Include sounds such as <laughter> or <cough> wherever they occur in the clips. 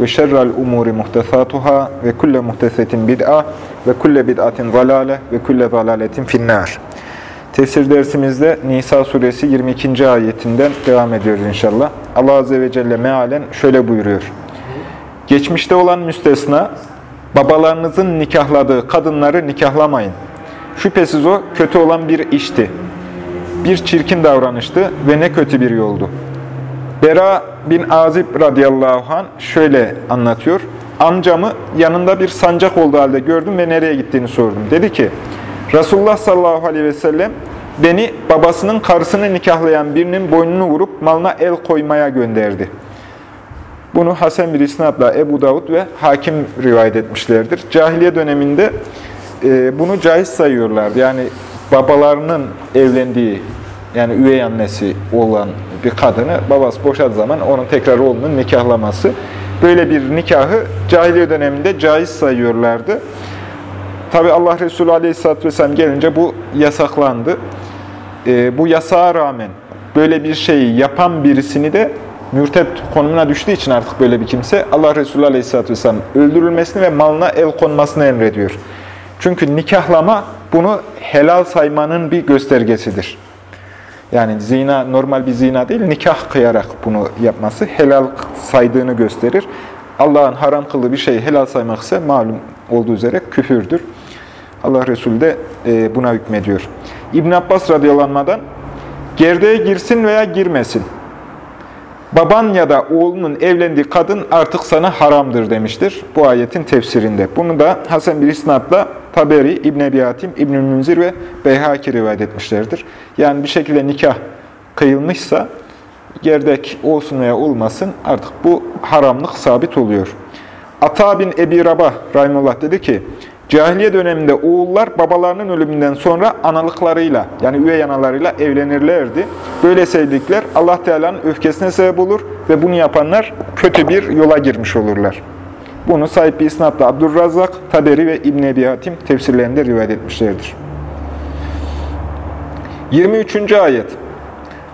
ve şerrel umuri muhtesatuhâ ve kulle muhtesetin bid'a ve kulle bid'atin zalâle ve kulle zalâletin finnâr. Tefsir dersimizde Nisa suresi 22. ayetinden devam ediyoruz inşallah. Allah Azze ve Celle mealen şöyle buyuruyor. Geçmişte olan müstesna, babalarınızın nikahladığı kadınları nikahlamayın. Şüphesiz o kötü olan bir işti. Bir çirkin davranıştı ve ne kötü bir yoldu. Bera bin Azib radıyallahu anh şöyle anlatıyor. Amcamı yanında bir sancak olduğu halde gördüm ve nereye gittiğini sordum. Dedi ki, Resulullah sallallahu aleyhi ve sellem beni babasının karısını nikahlayan birinin boynunu vurup malına el koymaya gönderdi. Bunu Hasan bir isnatla Ebu Davud ve Hakim rivayet etmişlerdir. Cahiliye döneminde e, bunu caiz sayıyorlardı. Yani babalarının evlendiği, yani üvey annesi olan bir kadını babası boşadığı zaman onun tekrar oğlunun nikahlaması. Böyle bir nikahı cahiliye döneminde caiz sayıyorlardı. Tabi Allah Resulü Aleyhisselatü Vesselam gelince bu yasaklandı. E, bu yasağa rağmen böyle bir şeyi yapan birisini de mürted konumuna düştüğü için artık böyle bir kimse Allah Resulü Aleyhisselatü Vesselam öldürülmesini ve malına el konmasını emrediyor. Çünkü nikahlama bunu helal saymanın bir göstergesidir. Yani zina normal bir zina değil, nikah kıyarak bunu yapması helal saydığını gösterir. Allah'ın haram kıldığı bir şeyi helal saymak ise malum olduğu üzere küfürdür. Allah Resulü de e, buna hükmediyor. İbn Abbas radıyallahu gerdeğe girsin veya girmesin. Baban ya da oğlunun evlendiği kadın artık sana haramdır demiştir bu ayetin tefsirinde. Bunu da Hasan bir isnatla Taberi, İbn Ebi Hatim, İbn Münzir ve Beyhaki rivayet etmişlerdir. Yani bir şekilde nikah kıyılmışsa gerdek olsun veya olmasın artık bu haramlık sabit oluyor. Ata bin Ebi Rabah Rahimullah dedi ki, Cahiliye döneminde oğullar babalarının ölümünden sonra analıklarıyla yani üvey analarıyla evlenirlerdi. Böyle sevdikler Allah Teala'nın öfkesine sebep olur ve bunu yapanlar kötü bir yola girmiş olurlar. Bunu sahip bir isnatla Abdurrazzak, Taberi ve İbn Ebi Hatim tefsirlerinde rivayet etmişlerdir. 23. ayet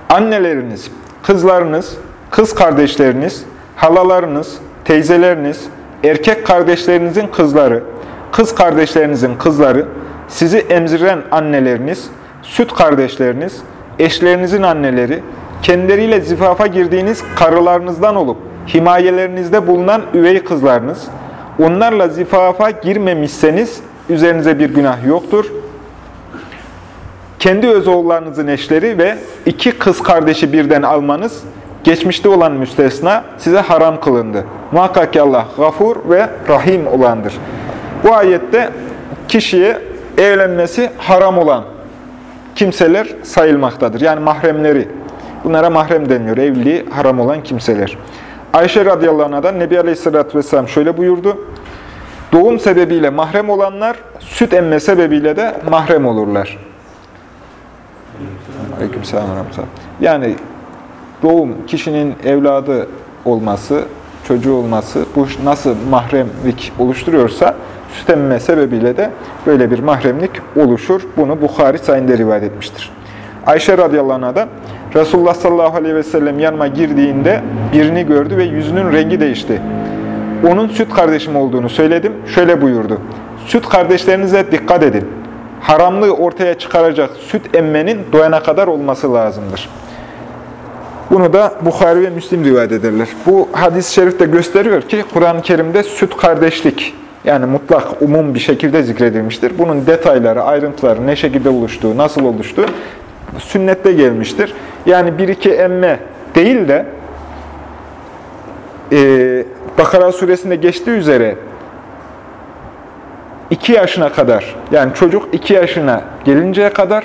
Anneleriniz, kızlarınız, kız kardeşleriniz, halalarınız, teyzeleriniz, erkek kardeşlerinizin kızları, kız kardeşlerinizin kızları, sizi emziren anneleriniz, süt kardeşleriniz, eşlerinizin anneleri, kendileriyle zifafa girdiğiniz karılarınızdan olup himayelerinizde bulunan üvey kızlarınız, onlarla zifafa girmemişseniz üzerinize bir günah yoktur. Kendi öz oğullarınızın eşleri ve iki kız kardeşi birden almanız, geçmişte olan müstesna size haram kılındı. Muhakkak ki Allah gafur ve rahim olandır. Bu ayette kişiye evlenmesi haram olan kimseler sayılmaktadır. Yani mahremleri. Bunlara mahrem deniyor. Evliliği haram olan kimseler. Ayşe radıyallahu anh'dan Nebi Aleyhisselatü Vesselam şöyle buyurdu. Doğum sebebiyle mahrem olanlar, süt emme sebebiyle de mahrem olurlar. Aleykümselam Yani doğum, kişinin evladı olması, çocuğu olması, bu nasıl mahremlik oluşturuyorsa, süt emme sebebiyle de böyle bir mahremlik oluşur. Bunu Bukhari sayında rivayet etmiştir. Ayşe radıyallahu anh'dan Resulullah sallallahu aleyhi ve sellem yanıma girdiğinde birini gördü ve yüzünün rengi değişti. Onun süt kardeşim olduğunu söyledim. Şöyle buyurdu. Süt kardeşlerinize dikkat edin. Haramlığı ortaya çıkaracak süt emmenin doyana kadar olması lazımdır. Bunu da Bukhari ve Müslim rivayet ederler. Bu hadis-i şerif de gösteriyor ki Kur'an-ı Kerim'de süt kardeşlik yani mutlak, umum bir şekilde zikredilmiştir. Bunun detayları, ayrıntıları, ne şekilde oluştuğu, nasıl oluştuğu sünnette gelmiştir. Yani bir iki emme değil de e, Bakara suresinde geçtiği üzere 2 yaşına kadar, yani çocuk 2 yaşına gelinceye kadar,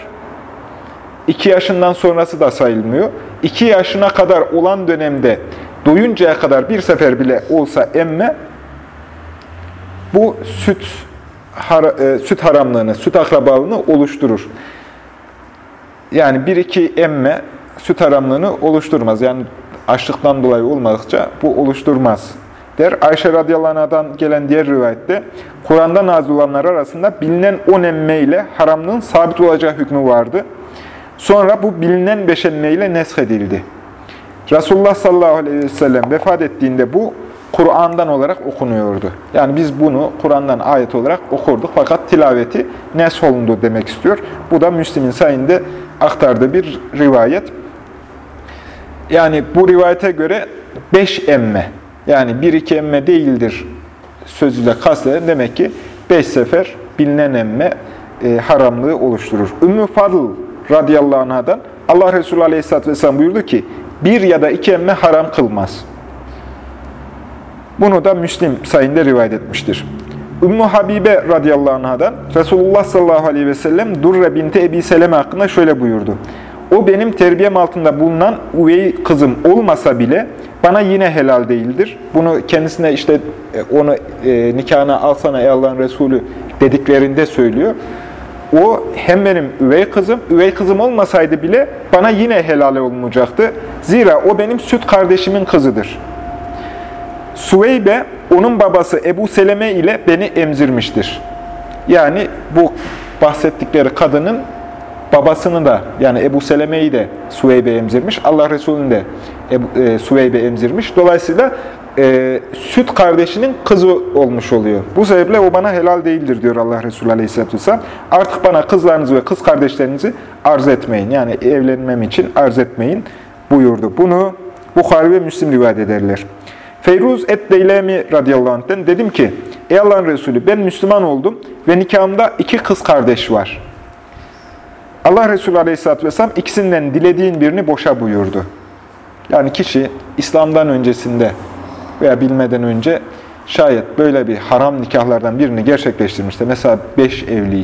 2 yaşından sonrası da sayılmıyor. 2 yaşına kadar olan dönemde doyuncaya kadar bir sefer bile olsa emme, bu süt har süt haramlığını, süt akrabalığını oluşturur. Yani bir iki emme süt haramlığını oluşturmaz. Yani açlıktan dolayı olmadıkça bu oluşturmaz der. Ayşe radıyallahu gelen diğer rivayette Kur'an'da nazil olanlar arasında bilinen on emme ile haramlığın sabit olacağı hükmü vardı. Sonra bu bilinen beş emme ile neshedildi. Resulullah sallallahu aleyhi ve sellem vefat ettiğinde bu Kur'an'dan olarak okunuyordu. Yani biz bunu Kur'an'dan ayet olarak okurduk fakat tilaveti nesholundu demek istiyor. Bu da Müslim'in sayında aktardığı bir rivayet. Yani bu rivayete göre beş emme, yani bir iki emme değildir sözüyle kasteden demek ki beş sefer bilinen emme e, haramlığı oluşturur. Ümmü Fadıl radıyallahu anh'dan Allah Resulü aleyhisselatü vesselam buyurdu ki, bir ya da iki emme haram kılmaz. Bunu da Müslim sayında rivayet etmiştir. Ümmü Habibe radıyallahu anh'dan Resulullah sallallahu aleyhi ve sellem Durre binti Ebi Seleme hakkında şöyle buyurdu. O benim terbiyem altında bulunan üvey kızım olmasa bile bana yine helal değildir. Bunu kendisine işte e, onu e, nikahına alsana ey Allah'ın Resulü dediklerinde söylüyor. O hem benim üvey kızım, üvey kızım olmasaydı bile bana yine helal olmayacaktı. Zira o benim süt kardeşimin kızıdır. Süveybe, onun babası Ebu Seleme ile beni emzirmiştir. Yani bu bahsettikleri kadının babasını da yani Ebu Seleme'yi de Süveybe emzirmiş. Allah Resulü'nü de Ebu, e, Süveybe emzirmiş. Dolayısıyla e, süt kardeşinin kızı olmuş oluyor. Bu sebeple o bana helal değildir diyor Allah Resulü Aleyhisselatü Vesselam. Artık bana kızlarınızı ve kız kardeşlerinizi arz etmeyin. Yani evlenmem için arz etmeyin buyurdu. Bunu Bukhari ve Müslim rivayet ederler. Feyruz et-Deylemi radıyallahu anh'ten dedim ki, Ey Allah'ın Resulü ben Müslüman oldum ve nikahımda iki kız kardeş var. Allah Resulü aleyhisselatü vesselam ikisinden dilediğin birini boşa buyurdu. Yani kişi İslam'dan öncesinde veya bilmeden önce şayet böyle bir haram nikahlardan birini gerçekleştirmişse, mesela beş evli,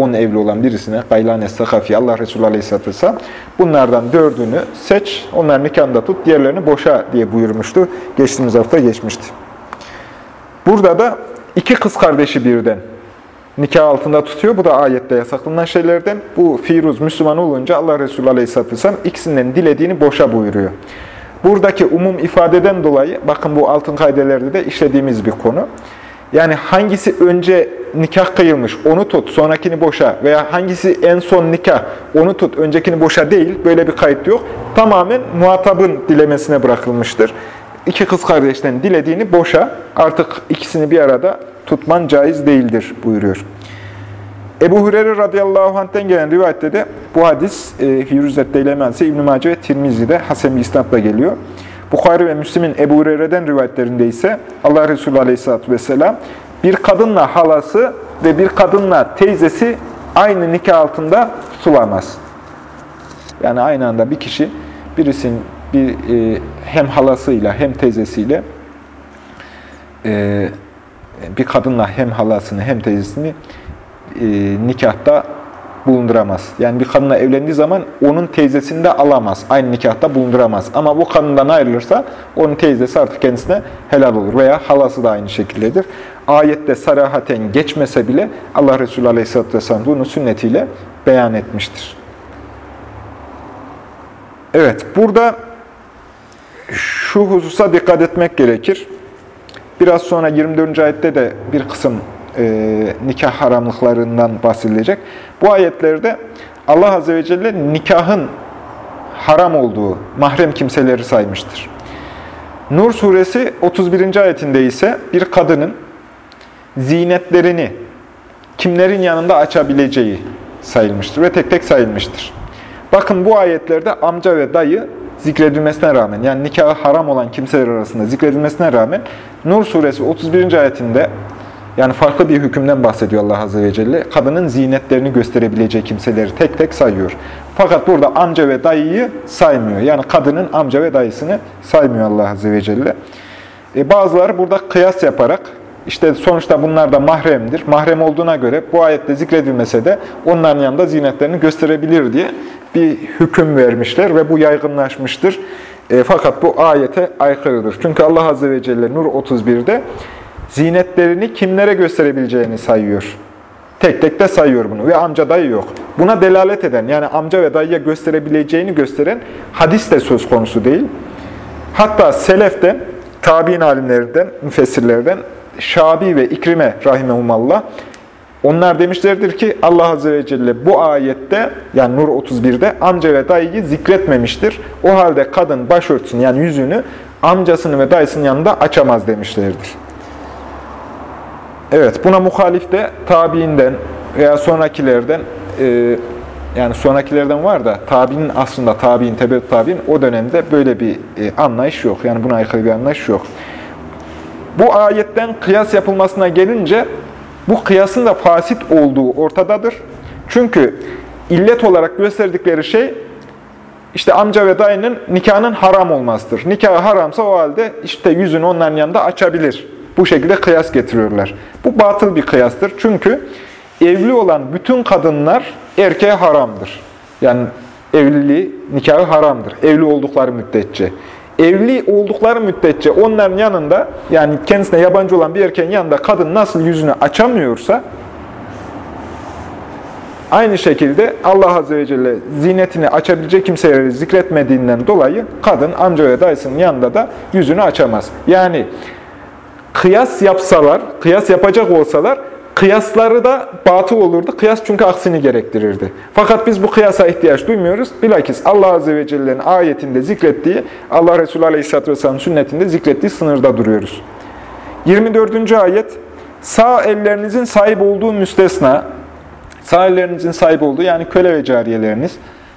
on evli olan birisine Gaylane Sakafi, Allah Resulü Aleyhisselatü Vesselam bunlardan dördünü seç, onların nikahında tut, diğerlerini boşa diye buyurmuştu. Geçtiğimiz hafta geçmişti. Burada da iki kız kardeşi birden nikah altında tutuyor. Bu da ayette yasaklanan şeylerden. Bu Firuz Müslüman olunca Allah Resulü Aleyhisselatü Vesselam ikisinden dilediğini boşa buyuruyor. Buradaki umum ifadeden dolayı, bakın bu altın kaydelerde de işlediğimiz bir konu. Yani hangisi önce nikah kıyılmış, onu tut, sonrakini boşa veya hangisi en son nikah, onu tut, öncekini boşa değil, böyle bir kayıt yok. Tamamen muhatabın dilemesine bırakılmıştır. İki kız kardeşten dilediğini boşa, artık ikisini bir arada tutman caiz değildir buyuruyor. Ebu Hureyre radıyallahu anh'ten gelen rivayette de bu hadis e, Firuzet Deylemense İbn-i Mace ve Tirmizi'de Hasen İsnat'la geliyor. Bukhari ve Müslim'in Ebu Hureyre'den rivayetlerinde ise Allah Resulü aleyhisselatü vesselam bir kadınla halası ve bir kadınla teyzesi aynı nikah altında tutulamaz. Yani aynı anda bir kişi birisinin bir, e, hem halasıyla hem teyzesiyle e, bir kadınla hem halasını hem teyzesini e, nikahta bulunduramaz. Yani bir kadınla evlendiği zaman onun teyzesini de alamaz. Aynı nikahta bulunduramaz. Ama bu kadından ayrılırsa onun teyzesi artık kendisine helal olur. Veya halası da aynı şekildedir. Ayette sarahaten geçmese bile Allah Resulü Aleyhisselatü Vesselam bunu sünnetiyle beyan etmiştir. Evet, burada şu hususa dikkat etmek gerekir. Biraz sonra 24. ayette de bir kısım e, nikah haramlıklarından bahsedilecek. Bu ayetlerde Allah Azze ve Celle nikahın haram olduğu mahrem kimseleri saymıştır. Nur suresi 31. ayetinde ise bir kadının zinetlerini kimlerin yanında açabileceği sayılmıştır ve tek tek sayılmıştır. Bakın bu ayetlerde amca ve dayı zikredilmesine rağmen, yani nikahı haram olan kimseler arasında zikredilmesine rağmen, Nur suresi 31. ayetinde, yani farklı bir hükümden bahsediyor Allah Azze ve Celle, kadının zinetlerini gösterebileceği kimseleri tek tek sayıyor. Fakat burada amca ve dayıyı saymıyor. Yani kadının amca ve dayısını saymıyor Allah Azze ve Celle. E bazıları burada kıyas yaparak, işte sonuçta bunlar da mahremdir. Mahrem olduğuna göre bu ayette zikredilmese de onların yanında zinetlerini gösterebilir diye bir hüküm vermişler ve bu yaygınlaşmıştır. E, fakat bu ayete aykırıdır. Çünkü Allah Azze ve Celle Nur 31'de zinetlerini kimlere gösterebileceğini sayıyor. Tek tek de sayıyor bunu ve amca dayı yok. Buna delalet eden yani amca ve dayıya gösterebileceğini gösteren hadis de söz konusu değil. Hatta seleften, tabi'in alimlerinden, müfessirlerden Şabi ve İkrime rahimehumallah onlar demişlerdir ki Allah Azze ve Celle bu ayette yani Nur 31'de amca ve dayıyı zikretmemiştir. O halde kadın başörtüsünü yani yüzünü amcasını ve dayısının yanında açamaz demişlerdir. Evet buna muhalif de tabiinden veya sonrakilerden e, yani sonrakilerden var da tabiinin aslında tabiin, tebet tabiin o dönemde böyle bir e, anlayış yok. Yani buna aykırı bir anlayış yok. Bu ayetten kıyas yapılmasına gelince bu kıyasın da fasit olduğu ortadadır. Çünkü illet olarak gösterdikleri şey işte amca ve dayının nikahının haram olmasıdır. Nikahı haramsa o halde işte yüzünü onların yanında açabilir. Bu şekilde kıyas getiriyorlar. Bu batıl bir kıyastır. Çünkü evli olan bütün kadınlar erkeğe haramdır. Yani evliliği, nikahı haramdır. Evli oldukları müddetçe. Evli oldukları müddetçe onların yanında, yani kendisine yabancı olan bir erkeğin yanında kadın nasıl yüzünü açamıyorsa, aynı şekilde Allah Azze ve Celle zinetini açabilecek kimseleri zikretmediğinden dolayı kadın amca ve dayısının yanında da yüzünü açamaz. Yani kıyas yapsalar, kıyas yapacak olsalar, kıyasları da batıl olurdu. Kıyas çünkü aksini gerektirirdi. Fakat biz bu kıyasa ihtiyaç duymuyoruz. Bilakis Allah Azze ve Celle'nin ayetinde zikrettiği, Allah Resulü Aleyhisselatü Vesselam sünnetinde zikrettiği sınırda duruyoruz. 24. ayet, sağ ellerinizin sahip olduğu müstesna, sağ ellerinizin sahip olduğu yani köle ve cariyeleriniz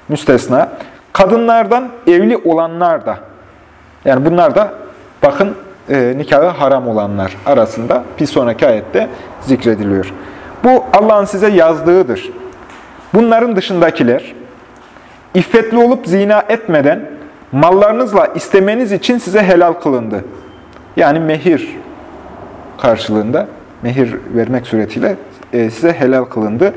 müstesna, kadınlardan evli olanlar da, yani bunlar da bakın e, nikahı haram olanlar arasında bir sonraki ayette zikrediliyor. Bu Allah'ın size yazdığıdır. Bunların dışındakiler, iffetli olup zina etmeden mallarınızla istemeniz için size helal kılındı. Yani mehir karşılığında, mehir vermek suretiyle e, size helal kılındı.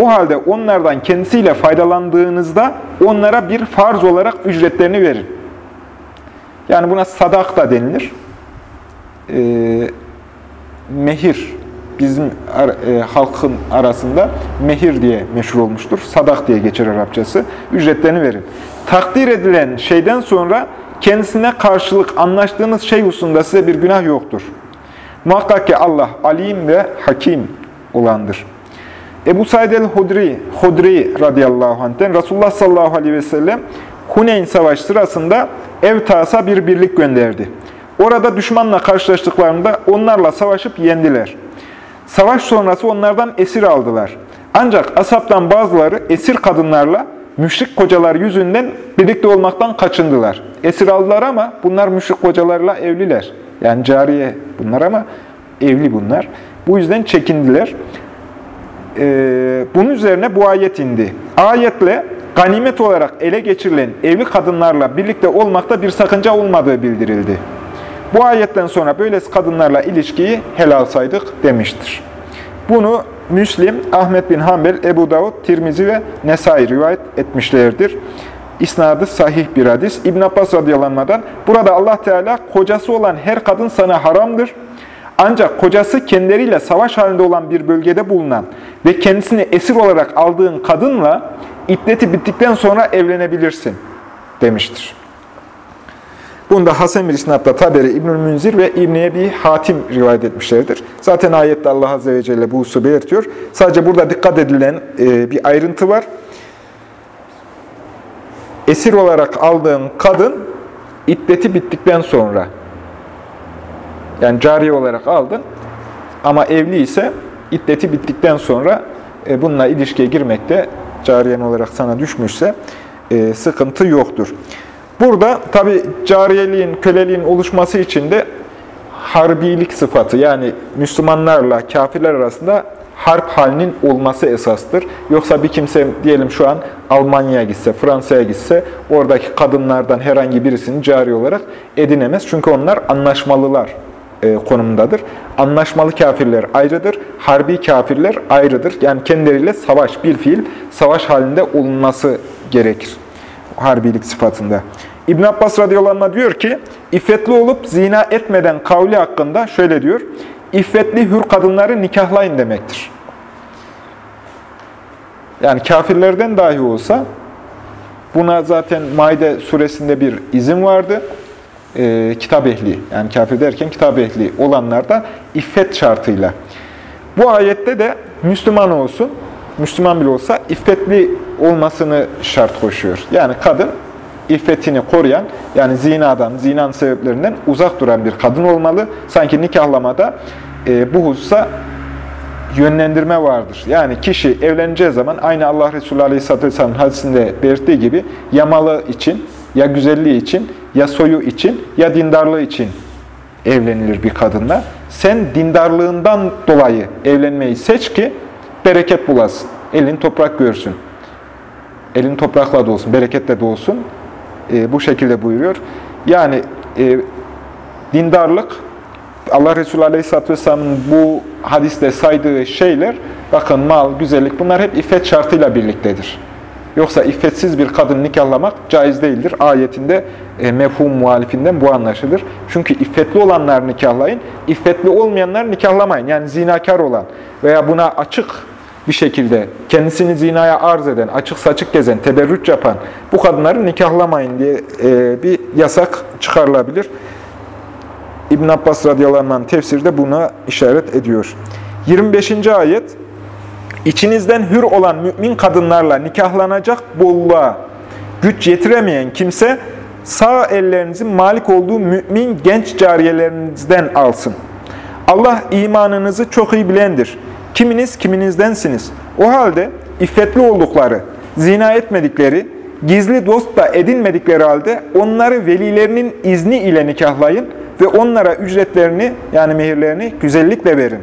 O halde onlardan kendisiyle faydalandığınızda onlara bir farz olarak ücretlerini verin. Yani buna sadak da denilir e, mehir bizim e, halkın arasında mehir diye meşhur olmuştur. Sadak diye geçer Arapçası. Ücretlerini verin. Takdir edilen şeyden sonra kendisine karşılık anlaştığınız şey hususunda size bir günah yoktur. Muhakkak ki Allah alim ve hakim olandır. Ebu Said el-Hudri, Hudri radıyallahu anh'ten Resulullah sallallahu aleyhi ve sellem Huneyn savaş sırasında Evtas'a bir birlik gönderdi. Orada düşmanla karşılaştıklarında onlarla savaşıp yendiler. Savaş sonrası onlardan esir aldılar. Ancak asaptan bazıları esir kadınlarla müşrik kocalar yüzünden birlikte olmaktan kaçındılar. Esir aldılar ama bunlar müşrik kocalarla evliler. Yani cariye bunlar ama evli bunlar. Bu yüzden çekindiler. Ee, bunun üzerine bu ayet indi. Ayetle ganimet olarak ele geçirilen evli kadınlarla birlikte olmakta bir sakınca olmadığı bildirildi. Bu ayetten sonra böylesi kadınlarla ilişkiyi helal saydık demiştir. Bunu Müslim, Ahmet bin Hanbel, Ebu Davud, Tirmizi ve Nesai rivayet etmişlerdir. İsnadı sahih bir hadis. İbn Abbas radıyallahu burada Allah Teala kocası olan her kadın sana haramdır. Ancak kocası kendileriyle savaş halinde olan bir bölgede bulunan ve kendisini esir olarak aldığın kadınla iddeti bittikten sonra evlenebilirsin demiştir. Bunda Hasan bir isnatla Taberi, İbnül Münzir ve İbn-i Ebi Hatim rivayet etmişlerdir. Zaten ayette Allah Azze ve Celle bu hususu belirtiyor. Sadece burada dikkat edilen e, bir ayrıntı var. Esir olarak aldığın kadın iddeti bittikten sonra yani cari olarak aldın ama evli ise iddeti bittikten sonra e, bununla ilişkiye girmekte cariyen olarak sana düşmüşse e, sıkıntı yoktur. Burada tabi cariyeliğin, köleliğin oluşması için de harbilik sıfatı yani Müslümanlarla kafirler arasında harp halinin olması esastır. Yoksa bir kimse diyelim şu an Almanya'ya gitse, Fransa'ya gitse oradaki kadınlardan herhangi birisini cari olarak edinemez. Çünkü onlar anlaşmalılar e, konumundadır. Anlaşmalı kafirler ayrıdır, harbi kafirler ayrıdır. Yani kendileriyle savaş, bir fiil savaş halinde olunması gerekir harbilik sıfatında. İbn Abbas radıyallahu diyor ki, iffetli olup zina etmeden kavli hakkında şöyle diyor, iffetli hür kadınları nikahlayın demektir. Yani kafirlerden dahi olsa buna zaten Maide suresinde bir izin vardı. Ee, kitap ehli, yani kafir derken kitap ehli olanlar da iffet şartıyla. Bu ayette de Müslüman olsun, Müslüman bile olsa iffetli olmasını şart koşuyor. Yani kadın iffetini koruyan, yani zinadan, zinan sebeplerinden uzak duran bir kadın olmalı. Sanki nikahlamada e, bu hususa yönlendirme vardır. Yani kişi evleneceği zaman aynı Allah Resulü Aleyhisselatü Vesselam'ın hadisinde belirttiği gibi yamalı için, ya güzelliği için, ya soyu için, ya dindarlığı için evlenilir bir kadınla. Sen dindarlığından dolayı evlenmeyi seç ki bereket bulasın. Elin toprak görsün. Elin toprakla dolsun, bereketle dolsun. E, bu şekilde buyuruyor. Yani e, dindarlık, Allah Resulü Aleyhisselatü Vesselam'ın bu hadiste saydığı şeyler, bakın mal, güzellik bunlar hep iffet şartıyla birliktedir. Yoksa iffetsiz bir kadın nikahlamak caiz değildir. Ayetinde e, mefhum muhalifinden bu anlaşılır. Çünkü iffetli olanlar nikahlayın, iffetli olmayanlar nikahlamayın. Yani zinakar olan veya buna açık bir şekilde kendisini zinaya arz eden, açık saçık gezen, teberrüç yapan bu kadınları nikahlamayın diye e, bir yasak çıkarılabilir. İbn Abbas radıyallahu anh tefsirde buna işaret ediyor. 25. ayet İçinizden hür olan mümin kadınlarla nikahlanacak bolluğa güç yetiremeyen kimse sağ ellerinizin malik olduğu mümin genç cariyelerinizden alsın. Allah imanınızı çok iyi bilendir. Kiminiz kiminizdensiniz. O halde iffetli oldukları, zina etmedikleri, gizli dost da edinmedikleri halde onları velilerinin izni ile nikahlayın ve onlara ücretlerini yani mehirlerini güzellikle verin.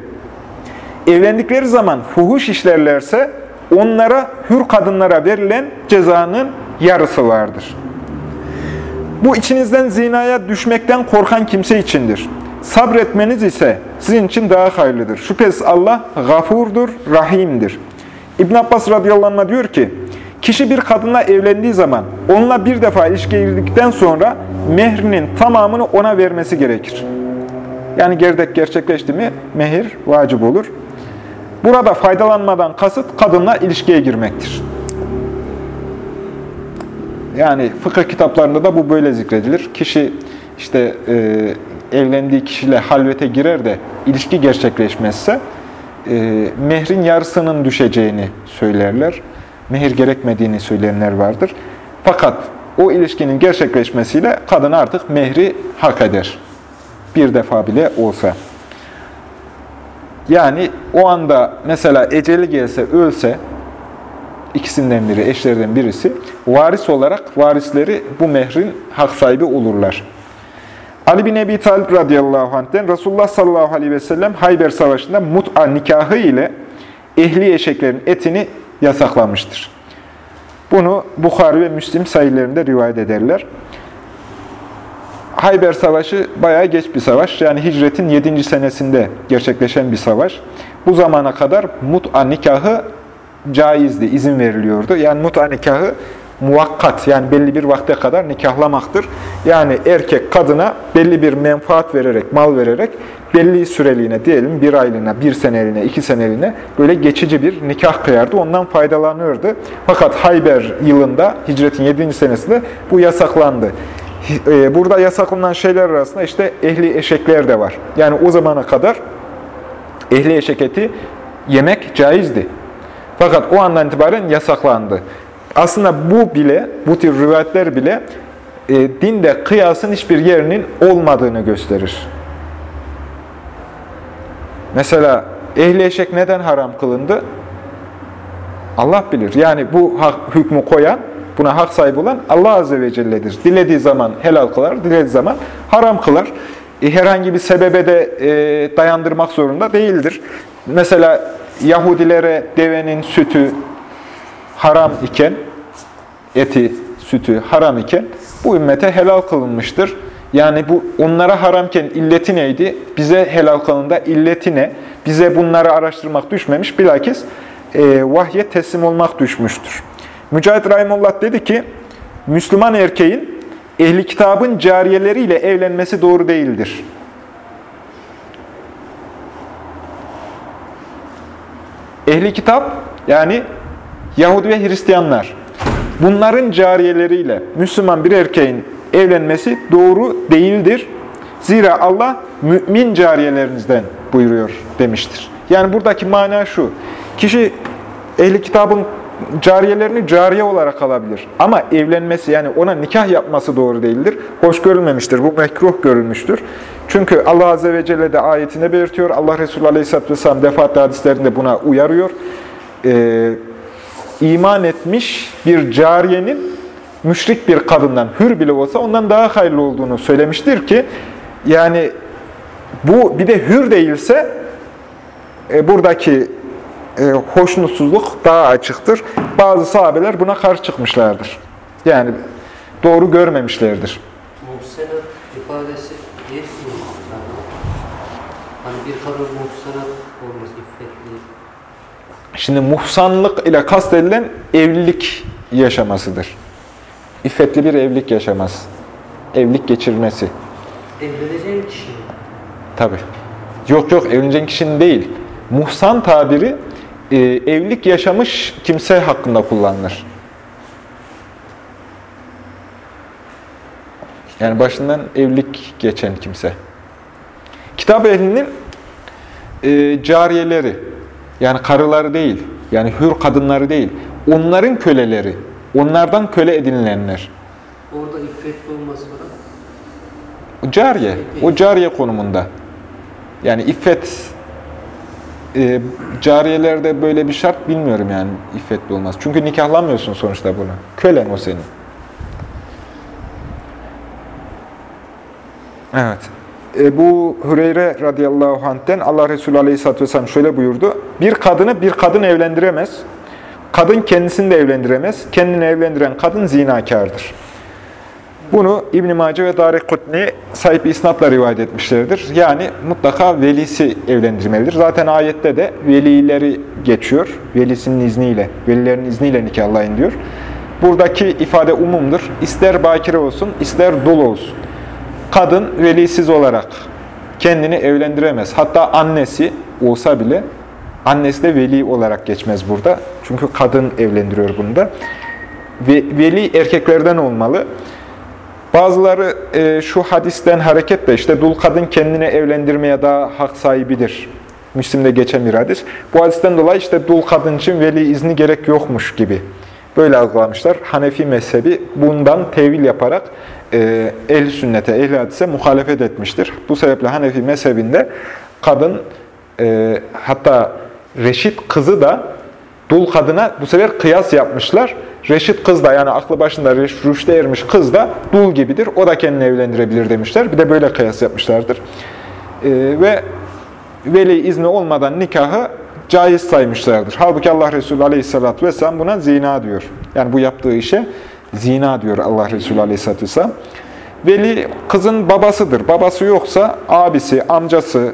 Evlendikleri zaman fuhuş işlerlerse onlara hür kadınlara verilen cezanın yarısı vardır. Bu içinizden zinaya düşmekten korkan kimse içindir. Sabretmeniz ise sizin için daha hayırlıdır. Şüphesiz Allah gafurdur, rahimdir. İbn Abbas radıyallahu anh diyor ki, kişi bir kadınla evlendiği zaman onunla bir defa ilişkiye girdikten sonra mehrinin tamamını ona vermesi gerekir. Yani gerdek gerçekleşti mi mehir vacip olur. Burada faydalanmadan kasıt kadınla ilişkiye girmektir. Yani fıkıh kitaplarında da bu böyle zikredilir. Kişi işte e, evlendiği kişiyle halvete girer de ilişki gerçekleşmezse e, mehrin yarısının düşeceğini söylerler. Mehir gerekmediğini söyleyenler vardır. Fakat o ilişkinin gerçekleşmesiyle kadın artık mehri hak eder. Bir defa bile olsa. Yani o anda mesela eceli gelse, ölse, ikisinden biri, eşlerden birisi, varis olarak varisleri bu mehrin hak sahibi olurlar. Ali bin Ebi Talib radıyallahu anh'ten Resulullah sallallahu aleyhi ve sellem Hayber Savaşı'nda mut'a nikahı ile ehli eşeklerin etini yasaklamıştır. Bunu Bukhari ve Müslim sayılarında rivayet ederler. Hayber Savaşı bayağı geç bir savaş. Yani hicretin 7. senesinde gerçekleşen bir savaş. Bu zamana kadar mut'a nikahı caizdi, izin veriliyordu. Yani mut'a nikahı muvakkat yani belli bir vakte kadar nikahlamaktır. Yani erkek kadına belli bir menfaat vererek, mal vererek belli süreliğine diyelim bir aylığına, bir seneliğine, iki seneliğine böyle geçici bir nikah kıyardı. Ondan faydalanırdı. Fakat Hayber yılında, hicretin 7. senesinde bu yasaklandı. E, burada yasaklanan şeyler arasında işte ehli eşekler de var. Yani o zamana kadar ehli eşek eti yemek caizdi. Fakat o andan itibaren yasaklandı. Aslında bu bile, bu tür rivayetler bile e, dinde kıyasın hiçbir yerinin olmadığını gösterir. Mesela ehli eşek neden haram kılındı? Allah bilir. Yani bu hükmü koyan buna hak sahibi olan Allah Azze ve Celle'dir. Dilediği zaman helal kılar, dilediği zaman haram kılar. E, herhangi bir sebebe de e, dayandırmak zorunda değildir. Mesela Yahudilere devenin sütü haram iken, eti, sütü haram iken bu ümmete helal kılınmıştır. Yani bu onlara haramken illeti neydi? Bize helal kılında illeti ne? Bize bunları araştırmak düşmemiş. Bilakis e, vahye teslim olmak düşmüştür. Mücahit Rahimullah dedi ki, Müslüman erkeğin ehli kitabın cariyeleriyle evlenmesi doğru değildir. ehli kitap yani Yahudi ve Hristiyanlar bunların cariyeleriyle Müslüman bir erkeğin evlenmesi doğru değildir. Zira Allah mümin cariyelerinizden buyuruyor demiştir. Yani buradaki mana şu. Kişi ehli kitabın cariyelerini cariye olarak alabilir. Ama evlenmesi yani ona nikah yapması doğru değildir. Hoş görülmemiştir. Bu mekruh görülmüştür. Çünkü Allah Azze ve Celle de ayetinde belirtiyor. Allah Resulü Aleyhisselatü Vesselam defaatle hadislerinde buna uyarıyor. Ee, iman etmiş bir cariyenin müşrik bir kadından, hür bile olsa ondan daha hayırlı olduğunu söylemiştir ki yani bu bir de hür değilse e, buradaki e, hoşnutsuzluk daha açıktır. Bazı sahabeler buna karşı çıkmışlardır. Yani doğru görmemişlerdir. Muhsenat ifadesi yetmiyor. Hani bir kadın muhsenat. Şimdi muhsanlık ile kastedilen evlilik yaşamasıdır. İffetli bir evlilik yaşaması. Evlilik geçirmesi. Evleneceğin kişi. Tabi. Yok yok evleneceğin kişinin değil. Muhsan tabiri e, evlilik yaşamış kimse hakkında kullanılır. Yani başından evlilik geçen kimse. Kitap ehlinin e, cariyeleri, yani karıları değil, yani hür kadınları değil, onların köleleri, onlardan köle edinilenler. Orada iffetli olması var. Cariye, o cariye konumunda. Yani iffet, e, cariyelerde böyle bir şart bilmiyorum yani iffetli olmaz. Çünkü nikahlanmıyorsun sonuçta bunu. Kölen o senin. Evet. Ebu Hüreyre radıyallahu anh'ten Allah Resulü aleyhisselatü vesselam şöyle buyurdu. Bir kadını bir kadın evlendiremez. Kadın kendisini de evlendiremez. Kendini evlendiren kadın zinakardır. Bunu İbn-i Mace ve Darikutni sahip isnatla rivayet etmişlerdir. Yani mutlaka velisi evlendirmelidir. Zaten ayette de velileri geçiyor. Velisinin izniyle, velilerin izniyle nikahlayın diyor. Buradaki ifade umumdur. İster bakire olsun, ister dul olsun. Kadın velisiz olarak kendini evlendiremez. Hatta annesi olsa bile annesi de veli olarak geçmez burada. Çünkü kadın evlendiriyor bunu da. Ve veli erkeklerden olmalı. Bazıları e, şu hadisten hareketle işte dul kadın kendini evlendirmeye daha hak sahibidir. Müslim'de geçen bir hadis. Bu hadisten dolayı işte dul kadın için veli izni gerek yokmuş gibi. Böyle algılamışlar. Hanefi mezhebi bundan tevil yaparak e, ehl sünnete, ehl hadise muhalefet etmiştir. Bu sebeple Hanefi mezhebinde kadın e, hatta reşit kızı da dul kadına bu sefer kıyas yapmışlar. Reşit kız da yani aklı başında rüşte ermiş kız da dul gibidir. O da kendini evlendirebilir demişler. Bir de böyle kıyas yapmışlardır. Ee, ve veli izni olmadan nikahı caiz saymışlardır. Halbuki Allah Resulü Aleyhisselatü Vesselam buna zina diyor. Yani bu yaptığı işe zina diyor Allah Resulü Aleyhisselatü Vesselam. Veli kızın babasıdır. Babası yoksa abisi, amcası,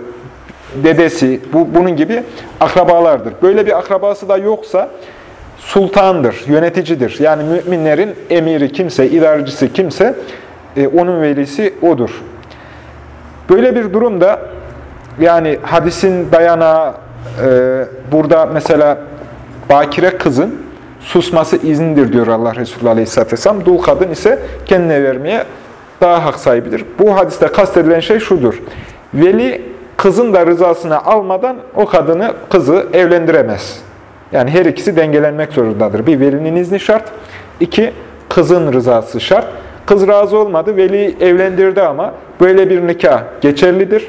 dedesi, bu, bunun gibi akrabalardır. Böyle bir akrabası da yoksa sultandır, yöneticidir. Yani müminlerin emiri kimse, idarecisi kimse, e, onun velisi odur. Böyle bir durumda yani hadisin dayanağı e, burada mesela bakire kızın susması izindir diyor Allah Resulü Aleyhisselatü Vesselam. Dul kadın ise kendine vermeye daha hak sahibidir. Bu hadiste kastedilen şey şudur. Veli kızın da rızasını almadan o kadını, kızı evlendiremez. Yani her ikisi dengelenmek zorundadır. Bir velinin izni şart, iki kızın rızası şart. Kız razı olmadı, veli evlendirdi ama böyle bir nikah geçerlidir.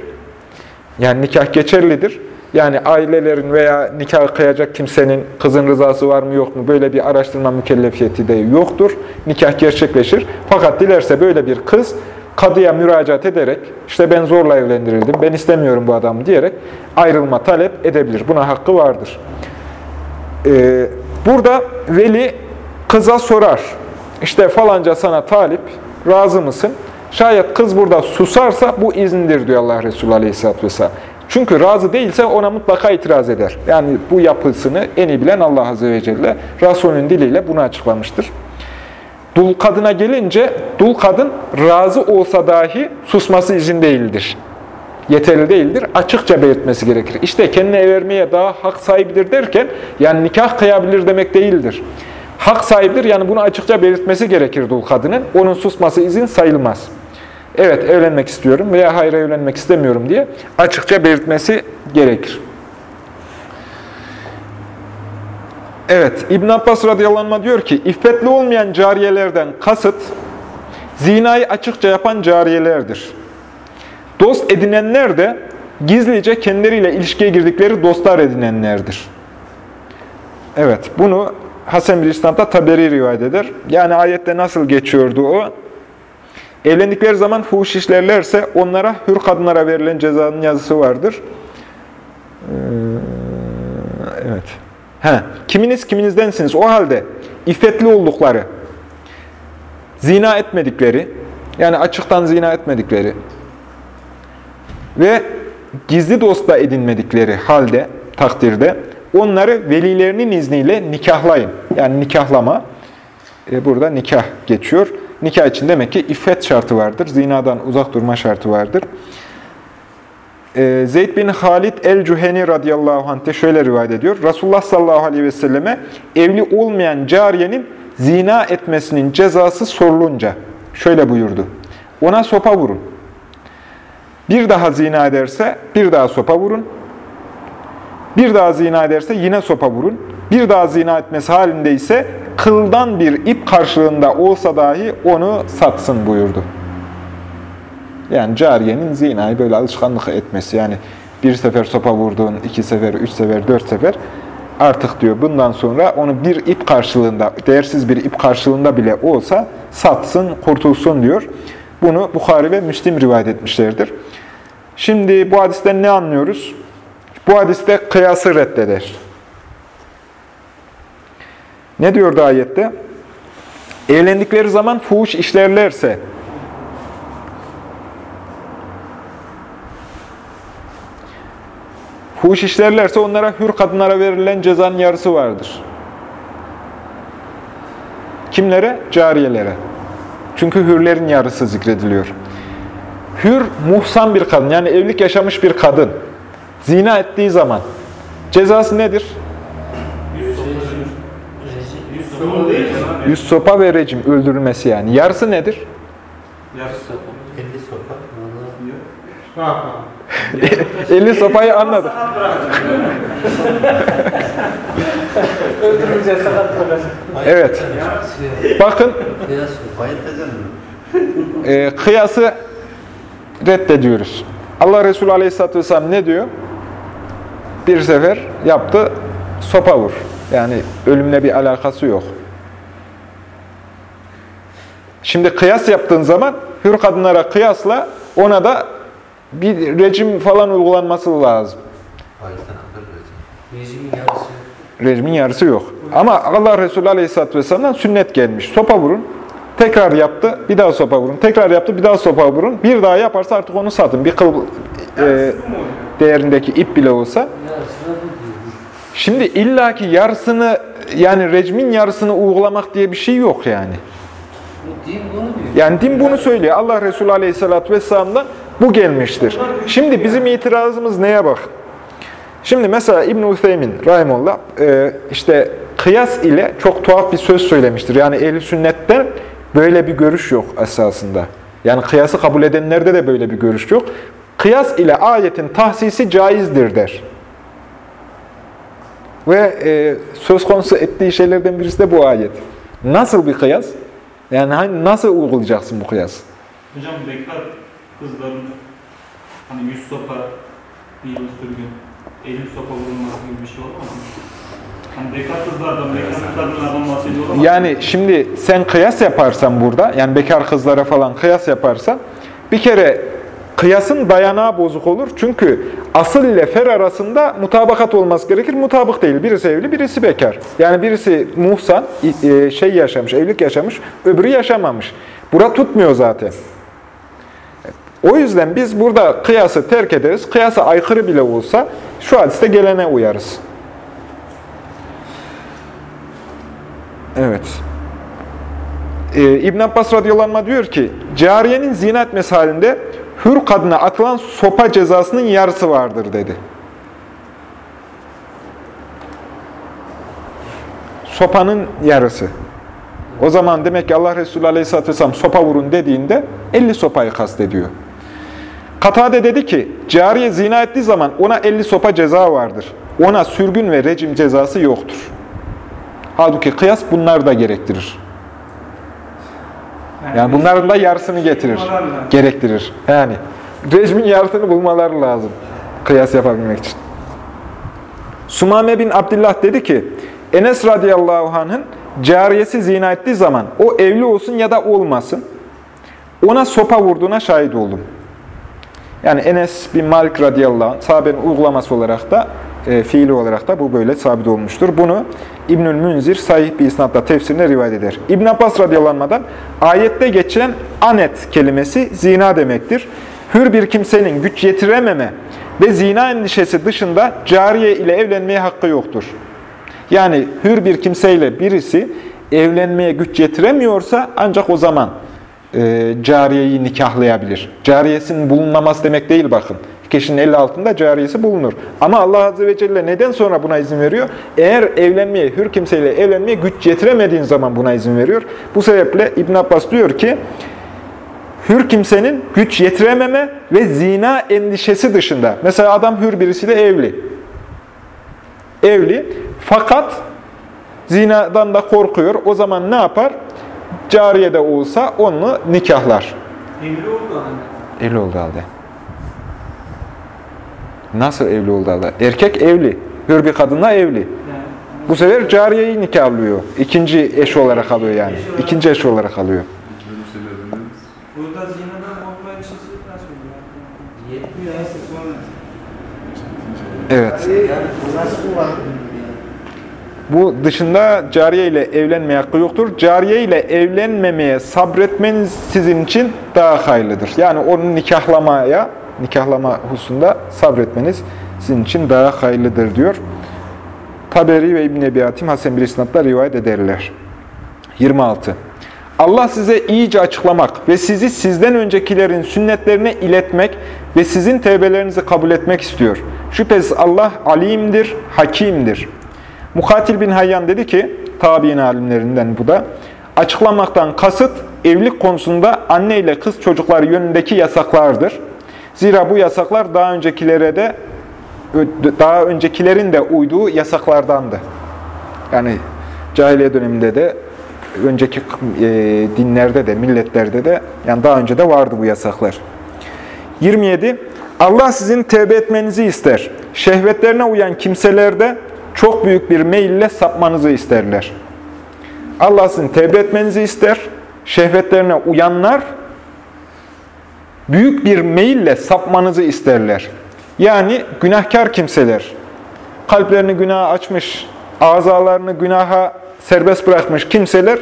Yani nikah geçerlidir. Yani ailelerin veya nikah kıyacak kimsenin kızın rızası var mı yok mu böyle bir araştırma mükellefiyeti de yoktur. Nikah gerçekleşir. Fakat dilerse böyle bir kız kadıya müracaat ederek işte ben zorla evlendirildim, ben istemiyorum bu adamı diyerek ayrılma talep edebilir. Buna hakkı vardır. Ee, burada veli kıza sorar. İşte falanca sana talip, razı mısın? Şayet kız burada susarsa bu izindir diyor Allah Resulü Aleyhisselatü Vesselam. Çünkü razı değilse ona mutlaka itiraz eder. Yani bu yapısını en iyi bilen Allah Azze ve Celle Resulünün diliyle bunu açıklamıştır. Dul kadına gelince, dul kadın razı olsa dahi susması izin değildir. yeterli değildir. Açıkça belirtmesi gerekir. İşte kendine ev vermeye daha hak sahibidir derken yani nikah kıyabilir demek değildir. Hak sahibidir yani bunu açıkça belirtmesi gerekir dul kadının. Onun susması izin sayılmaz. Evet evlenmek istiyorum veya hayır evlenmek istemiyorum diye açıkça belirtmesi gerekir. Evet, İbn Abbas radıyallahu anh diyor ki, iffetli olmayan cariyelerden kasıt, zinayı açıkça yapan cariyelerdir. Dost edinenler de gizlice kendileriyle ilişkiye girdikleri dostlar edinenlerdir. Evet, bunu Hasan bir İslam'da Taberi rivayet eder. Yani ayette nasıl geçiyordu o? Evlendikleri zaman fuhuş işlerlerse onlara hür kadınlara verilen cezanın yazısı vardır. Ee, evet. He, kiminiz kiminizdensiniz. O halde iffetli oldukları, zina etmedikleri, yani açıktan zina etmedikleri ve gizli dosta edinmedikleri halde, takdirde onları velilerinin izniyle nikahlayın. Yani nikahlama, e, burada nikah geçiyor. Nikah için demek ki iffet şartı vardır, zinadan uzak durma şartı vardır. Ee, Zeyd bin Halid el-Cüheni radıyallahu anh de şöyle rivayet ediyor. Resulullah sallallahu aleyhi ve selleme evli olmayan cariyenin zina etmesinin cezası sorulunca şöyle buyurdu. Ona sopa vurun. Bir daha zina ederse bir daha sopa vurun. Bir daha zina ederse yine sopa vurun. Bir daha zina etmesi halinde ise kıldan bir ip karşılığında olsa dahi onu satsın buyurdu. Yani cariyenin zinayı böyle alışkanlık etmesi. Yani bir sefer sopa vurduğun, iki sefer, üç sefer, dört sefer artık diyor bundan sonra onu bir ip karşılığında, değersiz bir ip karşılığında bile olsa satsın, kurtulsun diyor. Bunu Bukhari ve Müslim rivayet etmişlerdir. Şimdi bu hadisten ne anlıyoruz? Bu hadiste kıyası reddeder. Ne diyordu ayette? Evlendikleri zaman fuhuş işlerlerse, fuhuş işlerlerse onlara hür kadınlara verilen cezanın yarısı vardır. Kimlere? Cariyelere. Çünkü hürlerin yarısı zikrediliyor. Hür, muhsan bir kadın, yani evlilik yaşamış bir kadın. Zina ettiği zaman cezası nedir? Yüz sopa ve rejim, öldürülmesi yani. Yarısı nedir? Yarısı. 50 sokak. Vallahi Ha ha. 50 sopayı anladık. <laughs> Öldürüleceğiz sakat bırakacak. Evet. Bakın e, kıyası reddediyoruz. Allah Resulü Aleyhisselatü Vesselam ne diyor? Bir sefer yaptı, sopa vur. Yani ölümle bir alakası yok. Şimdi kıyas yaptığın zaman hür kadınlara kıyasla ona da bir rejim falan uygulanması lazım. Rejimin yarısı yok. Rejimin yarısı yok. Ama Allah Resulü Aleyhisselatü Vesselam'dan sünnet gelmiş. Sopa vurun. Tekrar yaptı, bir daha sopa vurun. Tekrar yaptı, bir daha sopa vurun. Bir daha yaparsa artık onu satın. Bir kıl e, değerindeki ip bile olsa. Şimdi illaki yarısını yani rejmin yarısını uygulamak diye bir şey yok yani. Din bunu diyor. Yani din bunu söylüyor. Allah Resulü Aleyhisselatü Vesselam'dan bu gelmiştir. Şimdi bizim itirazımız neye bak? Şimdi mesela İbn-i Ütheymin Rahimullah e, işte kıyas ile çok tuhaf bir söz söylemiştir. Yani ehl sünnetten böyle bir görüş yok esasında. Yani kıyası kabul edenlerde de böyle bir görüş yok. Kıyas ile ayetin tahsisi caizdir der. Ve e, söz konusu ettiği şeylerden birisi de bu ayet. Nasıl bir kıyas? Yani hani nasıl uygulayacaksın bu kıyas? Hocam bekar kızların hani yüz sopa, bir yıl sürgün, elli sopa vurulması gibi bir şey olmaz mı? Hani bekar kızlardan, bekar kadınlardan bahsediyor ama Yani şimdi sen kıyas yaparsan burada, yani bekar kızlara falan kıyas yaparsan, bir kere kıyasın dayanağı bozuk olur. Çünkü asıl ile fer arasında mutabakat olması gerekir. Mutabık değil. Birisi evli, birisi bekar. Yani birisi muhsan, e, şey yaşamış, evlilik yaşamış, öbürü yaşamamış. Bura tutmuyor zaten. O yüzden biz burada kıyası terk ederiz. Kıyasa aykırı bile olsa şu hadiste gelene uyarız. Evet. Ee, İbn Abbas radıyallahu anh diyor ki, cariyenin zina etmesi halinde hür kadına atılan sopa cezasının yarısı vardır dedi. Sopanın yarısı. O zaman demek ki Allah Resulü Aleyhisselatü Vesselam sopa vurun dediğinde 50 sopayı kastediyor. Katade dedi ki, cariye zina ettiği zaman ona 50 sopa ceza vardır. Ona sürgün ve rejim cezası yoktur. Halbuki kıyas bunları da gerektirir. Yani bunların da yarısını getirir, gerektirir. Yani rejimin yarısını bulmaları lazım kıyas yapabilmek için. Sumame bin Abdullah dedi ki, Enes radıyallahu anh'ın cariyesi zina ettiği zaman o evli olsun ya da olmasın, ona sopa vurduğuna şahit oldum. Yani Enes bin Malik radıyallahu anh, sahabenin uygulaması olarak da, e, fiili olarak da bu böyle sabit olmuştur. Bunu İbnül Münzir sahih bir isnatla tefsirine rivayet eder. İbn Abbas radıyallahu ayette geçen anet kelimesi zina demektir. Hür bir kimsenin güç yetirememe ve zina endişesi dışında cariye ile evlenmeye hakkı yoktur. Yani hür bir kimseyle birisi evlenmeye güç yetiremiyorsa ancak o zaman e, cariyeyi nikahlayabilir. Cariyesinin bulunmaması demek değil bakın. Kişinin eli altında cariyesi bulunur. Ama Allah Azze ve Celle neden sonra buna izin veriyor? Eğer evlenmeye, hür kimseyle evlenmeye güç yetiremediğin zaman buna izin veriyor. Bu sebeple İbn Abbas diyor ki, hür kimsenin güç yetirememe ve zina endişesi dışında. Mesela adam hür birisiyle evli. Evli. Fakat zinadan da korkuyor. O zaman ne yapar? Cariye de olsa onu nikahlar. Evli oldu hani. Evli oldu halde. Nasıl evli oldu? Erkek evli. Hür bir kadınla evli. Bu sefer cariyeyi nikahlıyor. İkinci eş olarak alıyor yani. İkinci eş olarak alıyor. burada zinadan nasıl oluyor? Yetmiyor. Evet. Bu dışında cariye ile evlenmeye hakkı yoktur. Cariye ile evlenmemeye sabretmeniz sizin için daha hayırlıdır. Yani onun nikahlamaya, nikahlama hususunda sabretmeniz sizin için daha hayırlıdır diyor. Taberi ve İbn-i Ebi Hatim Hasan bir isnatla rivayet ederler. 26. Allah size iyice açıklamak ve sizi sizden öncekilerin sünnetlerine iletmek ve sizin tevbelerinizi kabul etmek istiyor. Şüphesiz Allah alimdir, hakimdir. Mukatil bin Hayyan dedi ki, tabi'in alimlerinden bu da, açıklamaktan kasıt evlilik konusunda anne ile kız çocukları yönündeki yasaklardır. Zira bu yasaklar daha öncekilere de daha öncekilerin de uyduğu yasaklardandı. Yani cahiliye döneminde de önceki e, dinlerde de, milletlerde de yani daha önce de vardı bu yasaklar. 27. Allah sizin tevbe etmenizi ister. Şehvetlerine uyan kimselerde çok büyük bir meyille sapmanızı isterler. Allah sizin tevbe etmenizi ister. Şehvetlerine uyanlar büyük bir meyille sapmanızı isterler. Yani günahkar kimseler, kalplerini günaha açmış, azalarını günaha serbest bırakmış kimseler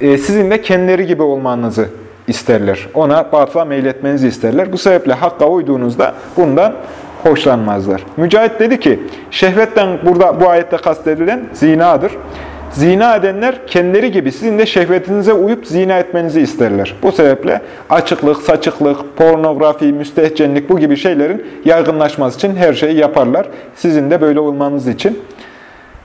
e, sizin de kendileri gibi olmanızı isterler. Ona batıla meyletmenizi isterler. Bu sebeple hakka uyduğunuzda bundan hoşlanmazlar. Mücahit dedi ki, şehvetten burada bu ayette kastedilen zinadır. Zina edenler kendileri gibi sizin de şehvetinize uyup zina etmenizi isterler. Bu sebeple açıklık, saçıklık, pornografi, müstehcenlik bu gibi şeylerin yaygınlaşması için her şeyi yaparlar. Sizin de böyle olmanız için.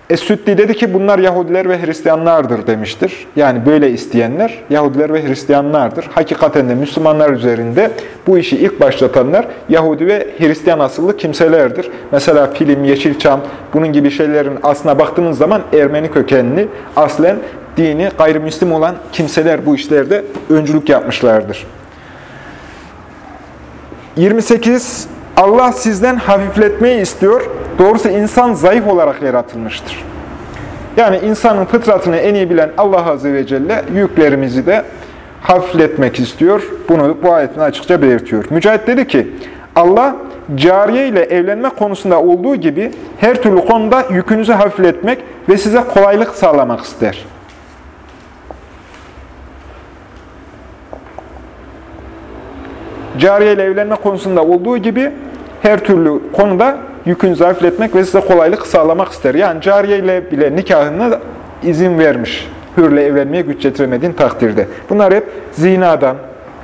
Es-Süddi dedi ki bunlar Yahudiler ve Hristiyanlardır demiştir. Yani böyle isteyenler Yahudiler ve Hristiyanlardır. Hakikaten de Müslümanlar üzerinde bu işi ilk başlatanlar Yahudi ve Hristiyan asıllı kimselerdir. Mesela film, Yeşilçam bunun gibi şeylerin aslına baktığınız zaman Ermeni kökenli, aslen dini gayrimüslim olan kimseler bu işlerde öncülük yapmışlardır. 28. Allah sizden hafifletmeyi istiyor. Doğrusu insan zayıf olarak yaratılmıştır. Yani insanın fıtratını en iyi bilen Allah Azze ve Celle yüklerimizi de hafifletmek istiyor. Bunu bu ayetin açıkça belirtiyor. Mücahit dedi ki, Allah cariye ile evlenme konusunda olduğu gibi her türlü konuda yükünüzü hafifletmek ve size kolaylık sağlamak ister. Cariye ile evlenme konusunda olduğu gibi her türlü konuda yükünüzü hafifletmek ve size kolaylık sağlamak ister. Yani cariye ile bile nikahına izin vermiş. Hürle evlenmeye güç getiremediğin takdirde. Bunlar hep zinadan,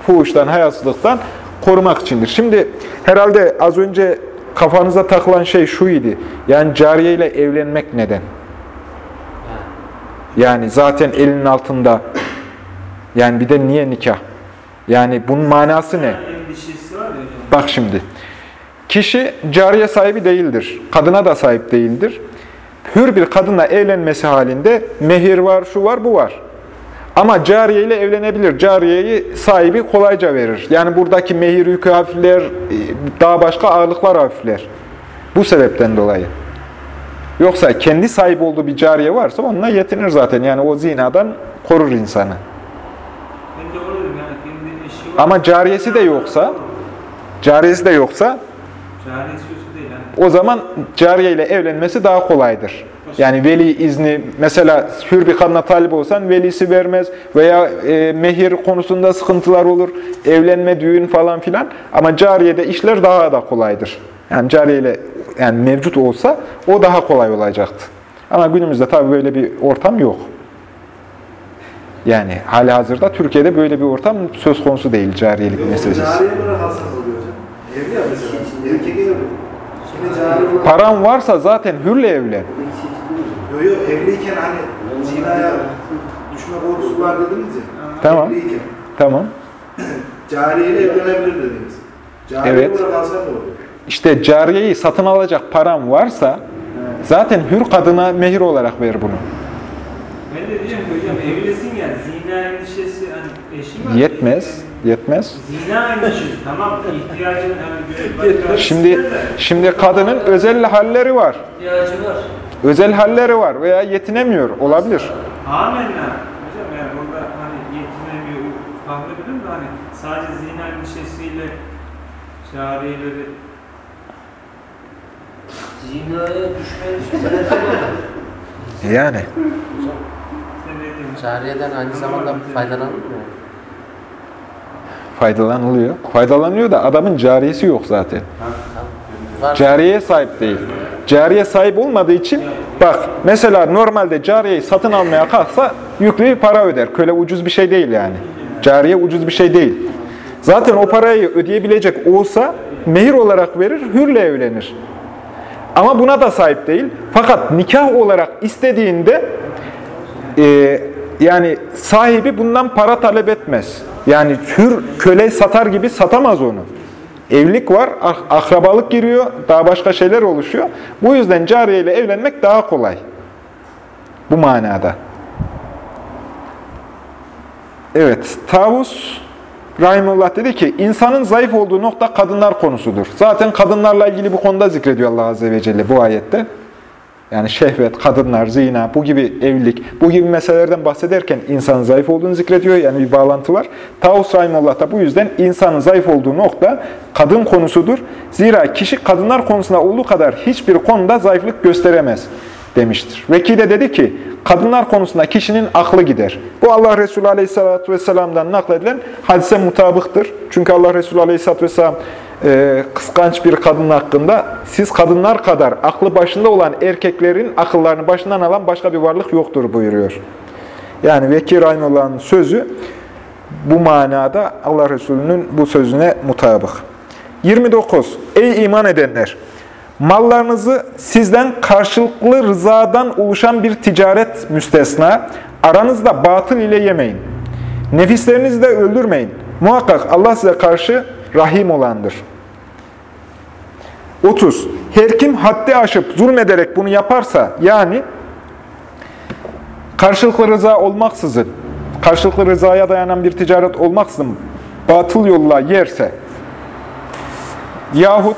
fuhuştan, hayasızlıktan korumak içindir. Şimdi herhalde az önce kafanıza takılan şey şuydu. Yani cariye ile evlenmek neden? Yani zaten elinin altında. Yani bir de niye nikah? Yani bunun manası ne? Bak şimdi. Kişi cariye sahibi değildir. Kadına da sahip değildir. Hür bir kadınla evlenmesi halinde mehir var, şu var, bu var. Ama cariye ile evlenebilir. Cariyeyi sahibi kolayca verir. Yani buradaki mehir yükü hafifler, daha başka ağırlıklar hafifler. Bu sebepten dolayı. Yoksa kendi sahip olduğu bir cariye varsa onunla yetinir zaten. Yani o zinadan korur insanı. Ama cariyesi de yoksa, cariyesi de yoksa Değil yani. o zaman cariye ile evlenmesi daha kolaydır. Yani veli izni, mesela hür bir kadına talip olsan velisi vermez veya e, mehir konusunda sıkıntılar olur, evlenme, düğün falan filan. Ama cariyede işler daha da kolaydır. Yani cariye ile yani mevcut olsa o daha kolay olacaktı. Ama günümüzde tabii böyle bir ortam yok. Yani hali hazırda Türkiye'de böyle bir ortam söz konusu değil cariyelik meselesi. Cariye olarak alsanız oluyor hocam. Evli ya mesela. Erkek evli. Paran varsa zaten hürle evlen. Yok yok evliyken hani zinaya düşme korkusu var dediniz ya. Tamam. Evliyken. Tamam. <clears throat> Cariyeyle evlenebilir dediniz. Cariye Evet. İşte cariyeyi satın alacak param varsa zaten hür kadına mehir olarak ver bunu. Ben de diyeceğim ki hocam evlisin ya zina endişesi hani eşim var. Yetmez, yetmez. Zina endişesi tamam ihtiyacın hani göre başka Şimdi şimdi kadının özel halleri var. ihtiyacı var. Özel halleri var veya yetinemiyor olabilir. Amenna. Hocam yani burada hani yetinemiyor kahvedelim de hani sadece zina endişesiyle cariyeleri Zinaya düşme sebepleri olur. Yani? Cariyeden aynı zamanda faydalanır mı? Faydalanılıyor. Faydalanıyor da adamın cariyesi yok zaten. Var. Cariyeye sahip değil. Cariye sahip olmadığı için bak mesela normalde cariyeyi satın almaya kalksa yüklü bir para öder. Köle ucuz bir şey değil yani. Cariye ucuz bir şey değil. Zaten o parayı ödeyebilecek olsa mehir olarak verir, hürle evlenir. Ama buna da sahip değil. Fakat nikah olarak istediğinde e, yani sahibi bundan para talep etmez. Yani hür köle satar gibi satamaz onu. Evlilik var, ah- akrabalık giriyor, daha başka şeyler oluşuyor. Bu yüzden cariye ile evlenmek daha kolay. Bu manada. Evet, Tavus Rahimullah dedi ki, insanın zayıf olduğu nokta kadınlar konusudur. Zaten kadınlarla ilgili bu konuda zikrediyor Allah Azze ve Celle bu ayette. Yani şehvet, kadınlar, zina, bu gibi evlilik, bu gibi meselelerden bahsederken insanın zayıf olduğunu zikrediyor. Yani bir bağlantı var. Tavus Rahimullah da bu yüzden insanın zayıf olduğu nokta kadın konusudur. Zira kişi kadınlar konusunda olduğu kadar hiçbir konuda zayıflık gösteremez demiştir. Veki de dedi ki, kadınlar konusunda kişinin aklı gider. Bu Allah Resulü Aleyhisselatü Vesselam'dan nakledilen hadise mutabıktır. Çünkü Allah Resulü Aleyhisselatü Vesselam e, kıskanç bir kadın hakkında siz kadınlar kadar aklı başında olan erkeklerin akıllarını başından alan başka bir varlık yoktur buyuruyor. Yani Vekir Rahimullah'ın sözü bu manada Allah Resulü'nün bu sözüne mutabık. 29. Ey iman edenler! Mallarınızı sizden karşılıklı rızadan oluşan bir ticaret müstesna, aranızda batıl ile yemeyin. Nefislerinizi de öldürmeyin. Muhakkak Allah size karşı rahim olandır. 30. Her kim haddi aşıp zulmederek bunu yaparsa, yani karşılıklı rıza olmaksızın, karşılıklı rızaya dayanan bir ticaret olmaksızın batıl yolla yerse, yahut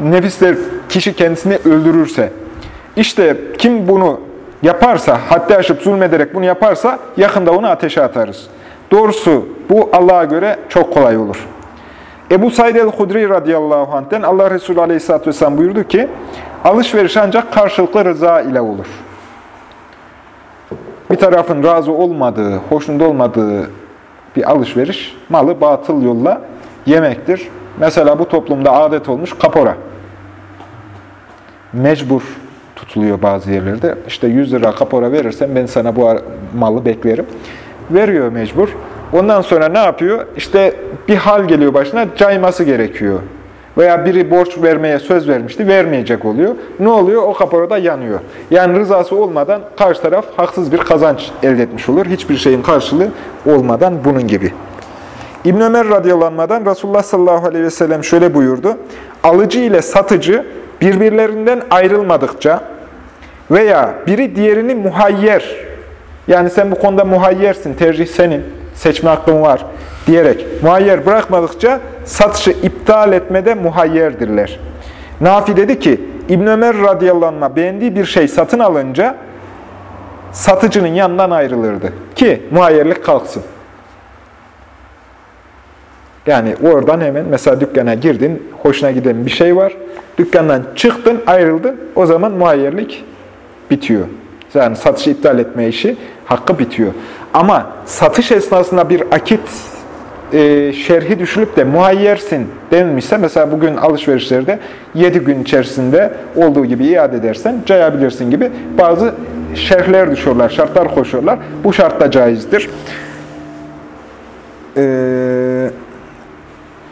nefisler kişi kendisini öldürürse, işte kim bunu yaparsa, haddi aşıp zulmederek bunu yaparsa yakında onu ateşe atarız. Doğrusu bu Allah'a göre çok kolay olur. Ebu Said el-Hudri radıyallahu anh'ten Allah Resulü aleyhisselatü vesselam buyurdu ki, alışveriş ancak karşılıklı rıza ile olur. Bir tarafın razı olmadığı, hoşnut olmadığı bir alışveriş, malı batıl yolla yemektir. Mesela bu toplumda adet olmuş kapora. Mecbur tutuluyor bazı yerlerde. İşte 100 lira kapora verirsen ben sana bu malı beklerim. Veriyor mecbur. Ondan sonra ne yapıyor? İşte bir hal geliyor başına, cayması gerekiyor. Veya biri borç vermeye söz vermişti, vermeyecek oluyor. Ne oluyor? O kaparada yanıyor. Yani rızası olmadan karşı taraf haksız bir kazanç elde etmiş olur. Hiçbir şeyin karşılığı olmadan bunun gibi. İbn Ömer radıyallahu anh'dan Resulullah sallallahu aleyhi ve sellem şöyle buyurdu. Alıcı ile satıcı birbirlerinden ayrılmadıkça veya biri diğerini muhayyer, yani sen bu konuda muhayyersin, tercih senin, seçme hakkın var diyerek muhayyer bırakmadıkça satışı iptal etmede muhayyerdirler. Nafi dedi ki, İbn Ömer radıyallahu beğendiği bir şey satın alınca satıcının yanından ayrılırdı. Ki muhayyerlik kalksın. Yani oradan hemen mesela dükkana girdin, hoşuna giden bir şey var. Dükkandan çıktın, ayrıldın. O zaman muhayyerlik bitiyor. Yani satışı iptal etme işi hakkı bitiyor. Ama satış esnasında bir akit e, şerhi düşülüp de muhayyersin denilmişse mesela bugün alışverişlerde 7 gün içerisinde olduğu gibi iade edersen cayabilirsin gibi bazı şerhler düşüyorlar, şartlar koşuyorlar. Bu şart da caizdir. Eee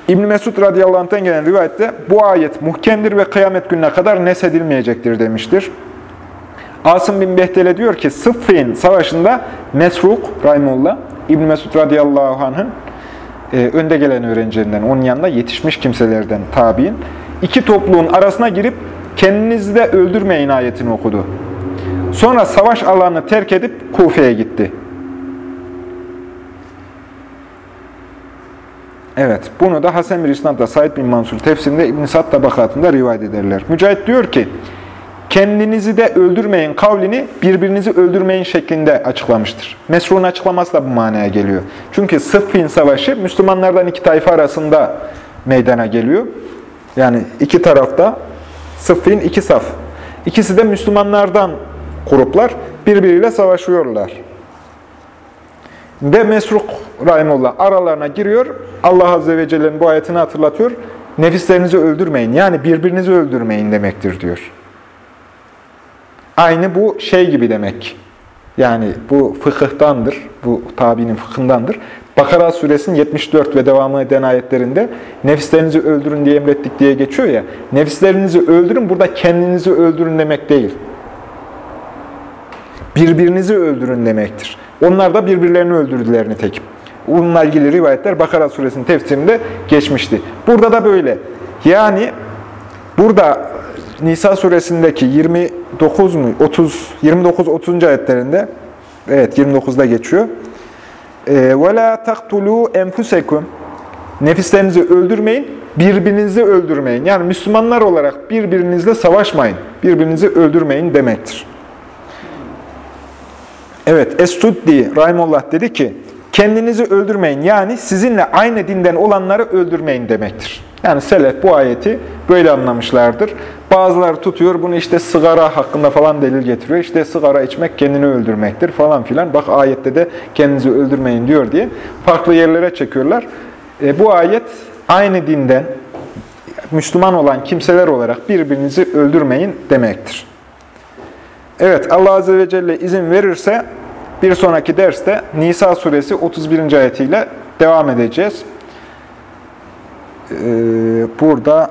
İbn Mesud radıyallahu anh'tan gelen rivayette bu ayet muhkemdir ve kıyamet gününe kadar nesedilmeyecektir demiştir. Asım bin Behtele diyor ki Sıffin savaşında Mesruk Rahimullah İbn Mesud radıyallahu anh'ın e, önde gelen öğrencilerinden, onun yanında yetişmiş kimselerden tabi'in iki topluluğun arasına girip kendinizi de öldürmeyin ayetini okudu. Sonra savaş alanını terk edip Kufe'ye gitti. Evet, bunu da Hasan bir İsnad'da Said bin Mansur tefsirinde İbn-i Sad tabakatında rivayet ederler. Mücahit diyor ki, kendinizi de öldürmeyin kavlini birbirinizi öldürmeyin şeklinde açıklamıştır. Mesru'nun açıklaması da bu manaya geliyor. Çünkü Sıffin Savaşı Müslümanlardan iki tayfa arasında meydana geliyor. Yani iki tarafta Sıffin iki saf. İkisi de Müslümanlardan gruplar birbiriyle savaşıyorlar. Ve Mesruk Rahimullah aralarına giriyor. Allah Azze ve Celle'nin bu ayetini hatırlatıyor. Nefislerinizi öldürmeyin. Yani birbirinizi öldürmeyin demektir diyor. Aynı bu şey gibi demek. Yani bu fıkıhtandır. Bu tabinin fıkhındandır. Bakara suresinin 74 ve devamı eden ayetlerinde nefislerinizi öldürün diye emrettik diye geçiyor ya. Nefislerinizi öldürün burada kendinizi öldürün demek değil. Birbirinizi öldürün demektir. Onlar da birbirlerini öldürdüler nitekim. Bununla ilgili rivayetler Bakara suresinin tefsirinde geçmişti. Burada da böyle. Yani burada Nisa suresindeki 29 mu 30 29 30. ayetlerinde evet 29'da geçiyor. Ve la taqtulu enfusekum Nefislerinizi öldürmeyin, birbirinizi öldürmeyin. Yani Müslümanlar olarak birbirinizle savaşmayın, birbirinizi öldürmeyin demektir. Evet, Es-Suddi Rahimullah dedi ki, kendinizi öldürmeyin. Yani sizinle aynı dinden olanları öldürmeyin demektir. Yani selef bu ayeti böyle anlamışlardır. Bazıları tutuyor bunu işte sigara hakkında falan delil getiriyor. İşte sigara içmek kendini öldürmektir falan filan. Bak ayette de kendinizi öldürmeyin diyor diye farklı yerlere çekiyorlar. E, bu ayet aynı dinden Müslüman olan kimseler olarak birbirinizi öldürmeyin demektir. Evet, Allah Azze ve Celle izin verirse bir sonraki derste Nisa suresi 31. ayetiyle devam edeceğiz. Ee, burada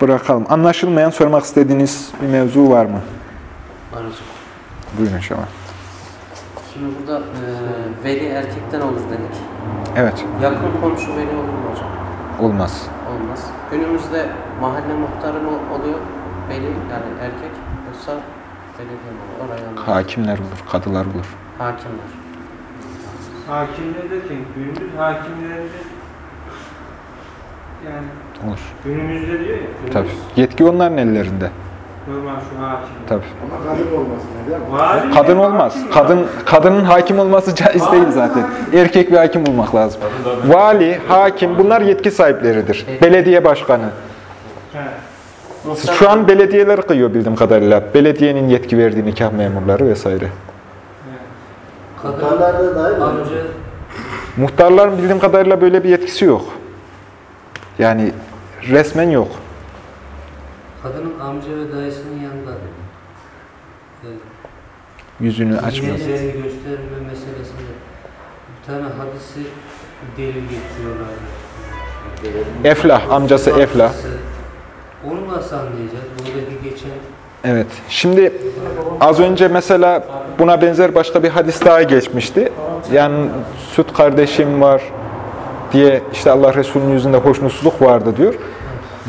bırakalım. Anlaşılmayan sormak istediğiniz bir mevzu var mı? Var hocam. Buyurun inşallah. Şimdi burada e, veli erkekten olur dedik. Evet, Yakın komşu veli olur mu hocam? olmaz. Olmaz. Günümüzde mahalle muhtarı mı oluyor veli yani erkek yoksa belediye mi? Oraya? Hakimler olur, kadılar olur. Hakimler. Hakimler derken günümüz hakimlerinde yani Olur. günümüzde diyor ya. günümüz Tabii. Yetki onların ellerinde. Normal şu hakim. Tabii. Ama kadın olmasın değil mi? Vali Kadın olmaz. hakim? Kadın kadının hakim olması caiz değil zaten. Erkek bir hakim bulmak lazım. Vali, hakim bunlar yetki sahipleridir. Belediye başkanı. He. Şu an belediyeler kıyıyor bildiğim kadarıyla. Belediyenin yetki verdiği nikah memurları vesaire. Kadın amca Muhtarların bildiğim kadarıyla böyle bir yetkisi yok. Yani resmen yok. Kadının amca ve dayısının yanında evet. Yüzünü açmaz. Yerini gösterme meselesinde bir tane hadisi delil getiriyorlar. Eflah, amcası Eflah. Geçen Evet. Şimdi az önce mesela buna benzer başka bir hadis daha geçmişti. Yani süt kardeşim var diye işte Allah Resulü'nün yüzünde hoşnutsuzluk vardı diyor.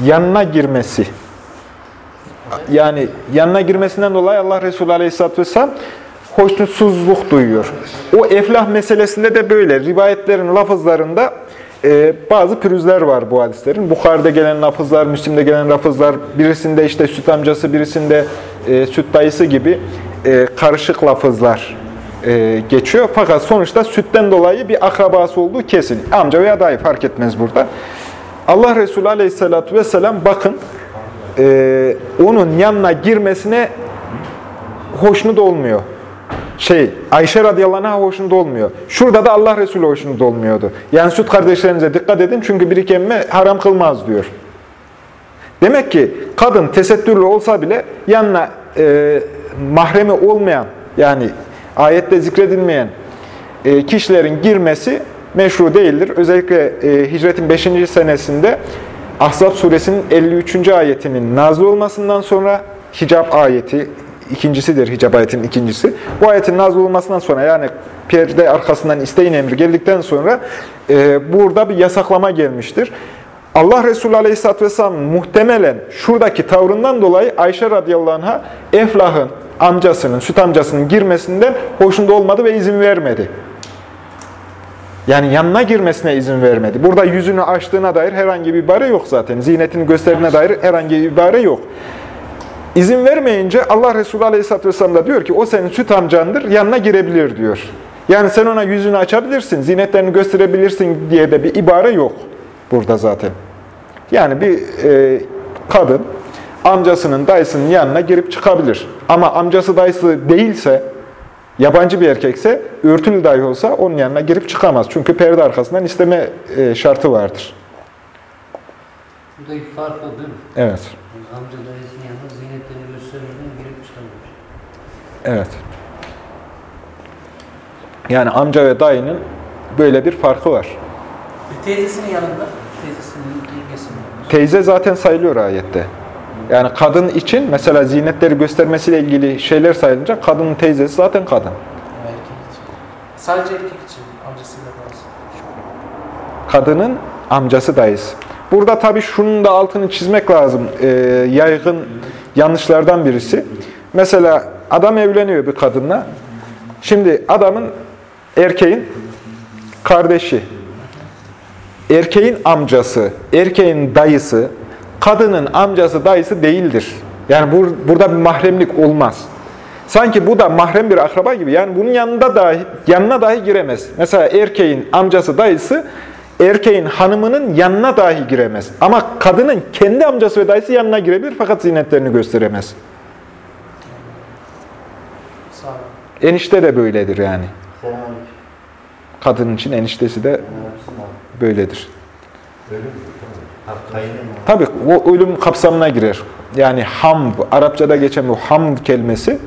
Yanına girmesi. Yani yanına girmesinden dolayı Allah Resulü Aleyhisselatü Vesselam hoşnutsuzluk duyuyor. O eflah meselesinde de böyle. Rivayetlerin lafızlarında e, bazı pürüzler var bu hadislerin. Bukhari'de gelen lafızlar, Müslim'de gelen lafızlar, birisinde işte süt amcası, birisinde e, süt dayısı gibi e, karışık lafızlar e, geçiyor. Fakat sonuçta sütten dolayı bir akrabası olduğu kesin. Amca veya dayı fark etmez burada. Allah Resulü Aleyhisselatü Vesselam bakın e, onun yanına girmesine hoşnut olmuyor. Şey, Ayşe radıyallahu anh'a hoşnut olmuyor. Şurada da Allah Resulü hoşnut olmuyordu. Yani süt kardeşlerinize dikkat edin çünkü bir emme haram kılmaz diyor. Demek ki kadın tesettürlü olsa bile yanına e, mahremi olmayan yani ayette zikredilmeyen e, kişilerin girmesi meşru değildir. Özellikle e, hicretin 5. senesinde Ahzab suresinin 53. ayetinin nazil olmasından sonra hicap ayeti, ikincisidir hicap ayetinin ikincisi. Bu ayetin nazil olmasından sonra yani perde arkasından isteyin emri geldikten sonra e, burada bir yasaklama gelmiştir. Allah Resulü Aleyhisselatü Vesselam muhtemelen şuradaki tavrından dolayı Ayşe radıyallahu anh'a Eflah'ın amcasının, süt amcasının girmesinden hoşnut olmadı ve izin vermedi. Yani yanına girmesine izin vermedi. Burada yüzünü açtığına dair herhangi bir ibare yok zaten. Ziynetini gösterdiğine dair herhangi bir ibare yok. İzin vermeyince Allah Resulü Aleyhisselatü Vesselam da diyor ki o senin süt amcandır, yanına girebilir diyor. Yani sen ona yüzünü açabilirsin, zinetlerini gösterebilirsin diye de bir ibare yok burada zaten. Yani bir e, kadın amcasının, dayısının yanına girip çıkabilir. Ama amcası, dayısı değilse, yabancı bir erkekse, örtülü dahi olsa onun yanına girip çıkamaz. Çünkü perde arkasından isteme e, şartı vardır. buradaki fark o değil mi? Evet, Yani amca dayısının yanına zinetlerini göstermeden girip çıkamıyor. Evet. Yani amca ve dayının böyle bir farkı var. Teyzesinin yanında, teyzesinin yanında. Teyze zaten sayılıyor ayette. Yani kadın için mesela zinetleri göstermesiyle ilgili şeyler sayılınca kadının teyzesi zaten kadın. Erkek için. Sadece erkek için amcasıyla babası. Kadının amcası dayısı. Burada tabii şunun da altını çizmek lazım. Ee, yaygın yanlışlardan birisi. Mesela adam evleniyor bir kadınla. Şimdi adamın erkeğin kardeşi, erkeğin amcası, erkeğin dayısı, kadının amcası dayısı değildir. Yani bur burada bir mahremlik olmaz. Sanki bu da mahrem bir akraba gibi. Yani bunun yanında dahi, yanına dahi giremez. Mesela erkeğin amcası dayısı, erkeğin hanımının yanına dahi giremez. Ama kadının kendi amcası ve dayısı yanına girebilir fakat zinetlerini gösteremez. Sağ ol. Enişte de böyledir yani. Kadın için eniştesi de böyledir. Tabii o ölüm kapsamına girer. Yani hamd, Arapçada geçen bu hamd kelimesi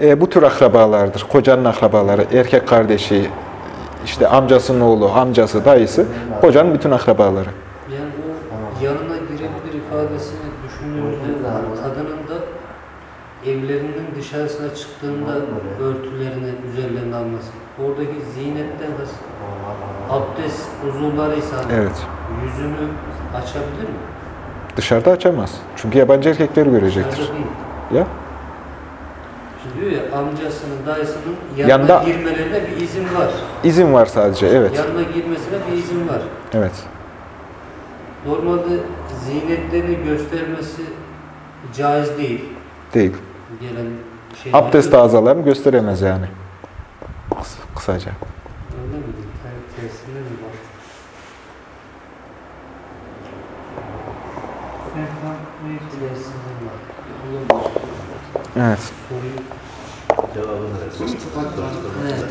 e, bu tür akrabalardır. Kocanın akrabaları, erkek kardeşi, işte amcasının oğlu, amcası, dayısı, kocanın bütün akrabaları. Yani o yanına girebilir ifadesini düşündüğümüzde kadının da evlerinin dışarısına çıktığında üzerlerine Oradaki ziynetten abdest uzuvlarıysa Evet. yüzünü açabilir mi? Dışarıda açamaz. Çünkü yabancı erkekleri görecektir. Ya? Şimdi diyor ya amcasının, dayısının yanına Yanda- girmelerine bir izin var. İzin var sadece, evet. Yanına girmesine bir izin var. Evet. Normalde zinetlerini göstermesi caiz değil. Değil. Gelen şey. Abdest azalarını gösteremez yani. Kıs- Kısaca. Öyle mi? Tersine mi var? Evet. Cevabını ver. Evet. evet. Tamam.